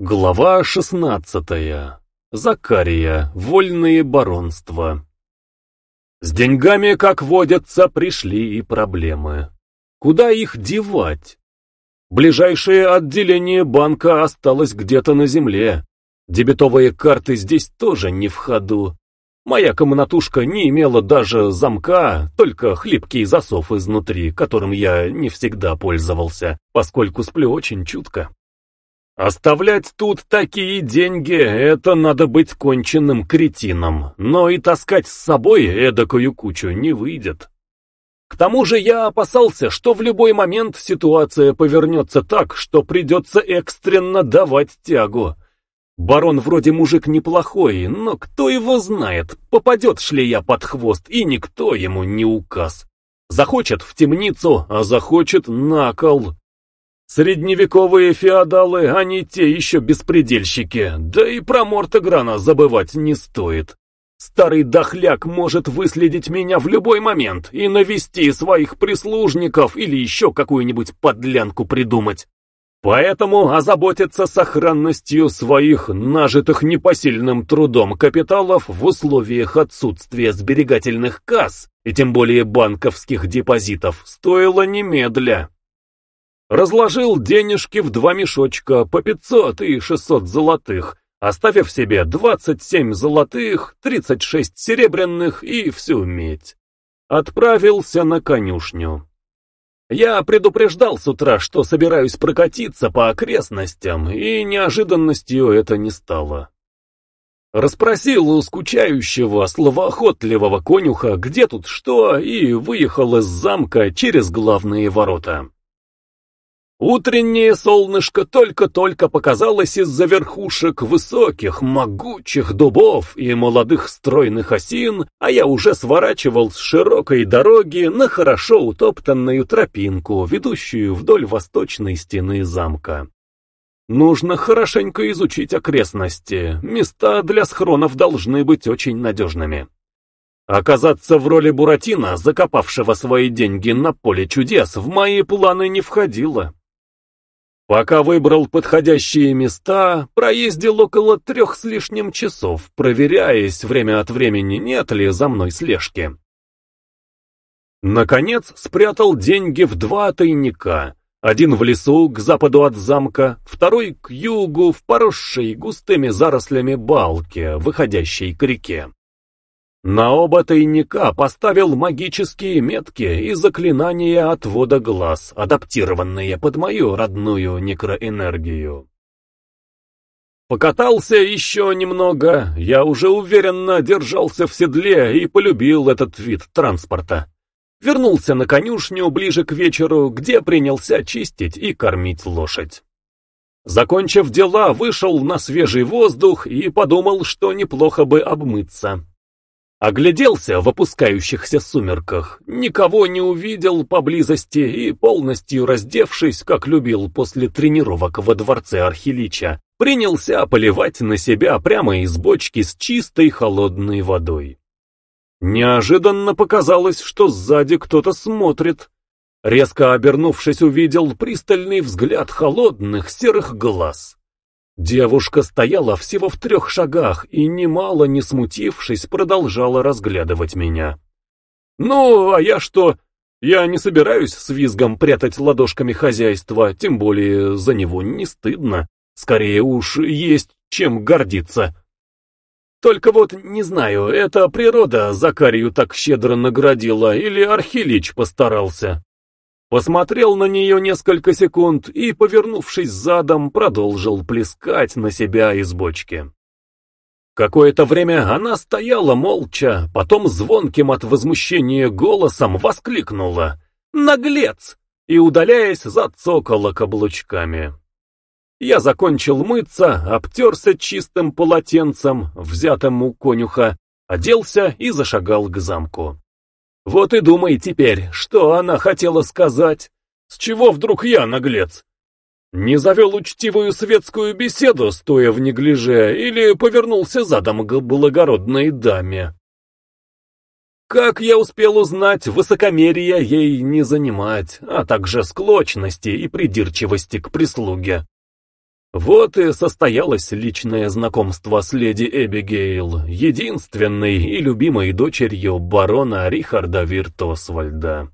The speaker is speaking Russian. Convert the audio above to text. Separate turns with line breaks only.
Глава шестнадцатая. Закария. Вольные баронства. С деньгами, как водятся, пришли и проблемы. Куда их девать? Ближайшее отделение банка осталось где-то на земле. Дебетовые карты здесь тоже не в ходу. Моя комнатушка не имела даже замка, только хлипкий засов изнутри, которым я не всегда пользовался, поскольку сплю очень чутко. Оставлять тут такие деньги — это надо быть конченным кретином, но и таскать с собой эдакую кучу не выйдет. К тому же я опасался, что в любой момент ситуация повернется так, что придется экстренно давать тягу. Барон вроде мужик неплохой, но кто его знает, попадет ли я под хвост, и никто ему не указ. Захочет в темницу, а захочет на кол. Средневековые феодалы, они те еще беспредельщики, да и про Мортограна забывать не стоит. Старый дохляк может выследить меня в любой момент и навести своих прислужников или еще какую-нибудь подлянку придумать. Поэтому озаботиться сохранностью своих нажитых непосильным трудом капиталов в условиях отсутствия сберегательных касс и тем более банковских депозитов стоило немедля. Разложил денежки в два мешочка по 500 и 600 золотых, оставив себе 27 золотых, 36 серебряных и всю медь. Отправился на конюшню. Я предупреждал с утра, что собираюсь прокатиться по окрестностям, и неожиданностью это не стало. Расспросил у скучающего, словоохотливого конюха, где тут что, и выехал из замка через главные ворота. Утреннее солнышко только-только показалось из-за верхушек высоких, могучих дубов и молодых стройных осин, а я уже сворачивал с широкой дороги на хорошо утоптанную тропинку, ведущую вдоль восточной стены замка. Нужно хорошенько изучить окрестности, места для схронов должны быть очень надежными. Оказаться в роли Буратино, закопавшего свои деньги на поле чудес, в мои планы не входило. Пока выбрал подходящие места, проездил около трех с лишним часов, проверяясь время от времени, нет ли за мной слежки. Наконец спрятал деньги в два тайника. Один в лесу, к западу от замка, второй к югу, в поросшей густыми зарослями балке, выходящей к реке. На оба тайника поставил магические метки и заклинания отвода глаз, адаптированные под мою родную некроэнергию. Покатался еще немного, я уже уверенно держался в седле и полюбил этот вид транспорта. Вернулся на конюшню ближе к вечеру, где принялся чистить и кормить лошадь. Закончив дела, вышел на свежий воздух и подумал, что неплохо бы обмыться. Огляделся в опускающихся сумерках, никого не увидел поблизости и, полностью раздевшись, как любил после тренировок во дворце Архилича, принялся поливать на себя прямо из бочки с чистой холодной водой. Неожиданно показалось, что сзади кто-то смотрит. Резко обернувшись, увидел пристальный взгляд холодных серых глаз. Девушка стояла всего в трех шагах и, немало не смутившись, продолжала разглядывать меня. «Ну, а я что? Я не собираюсь с визгом прятать ладошками хозяйства, тем более за него не стыдно. Скорее уж есть чем гордиться. Только вот не знаю, это природа Закарию так щедро наградила или Архилич постарался?» Посмотрел на нее несколько секунд и, повернувшись задом, продолжил плескать на себя из бочки. Какое-то время она стояла молча, потом звонким от возмущения голосом воскликнула «Наглец!» и, удаляясь, зацокала каблучками. Я закончил мыться, обтерся чистым полотенцем, взятым у конюха, оделся и зашагал к замку. Вот и думай теперь, что она хотела сказать. С чего вдруг я наглец? Не завел учтивую светскую беседу, стоя в неглиже, или повернулся задом к благородной даме? Как я успел узнать, высокомерия ей не занимать, а также склочности и придирчивости к прислуге. Вот и состоялось личное знакомство с леди Эбигейл, единственной и любимой дочерью барона Рихарда Виртосвальда.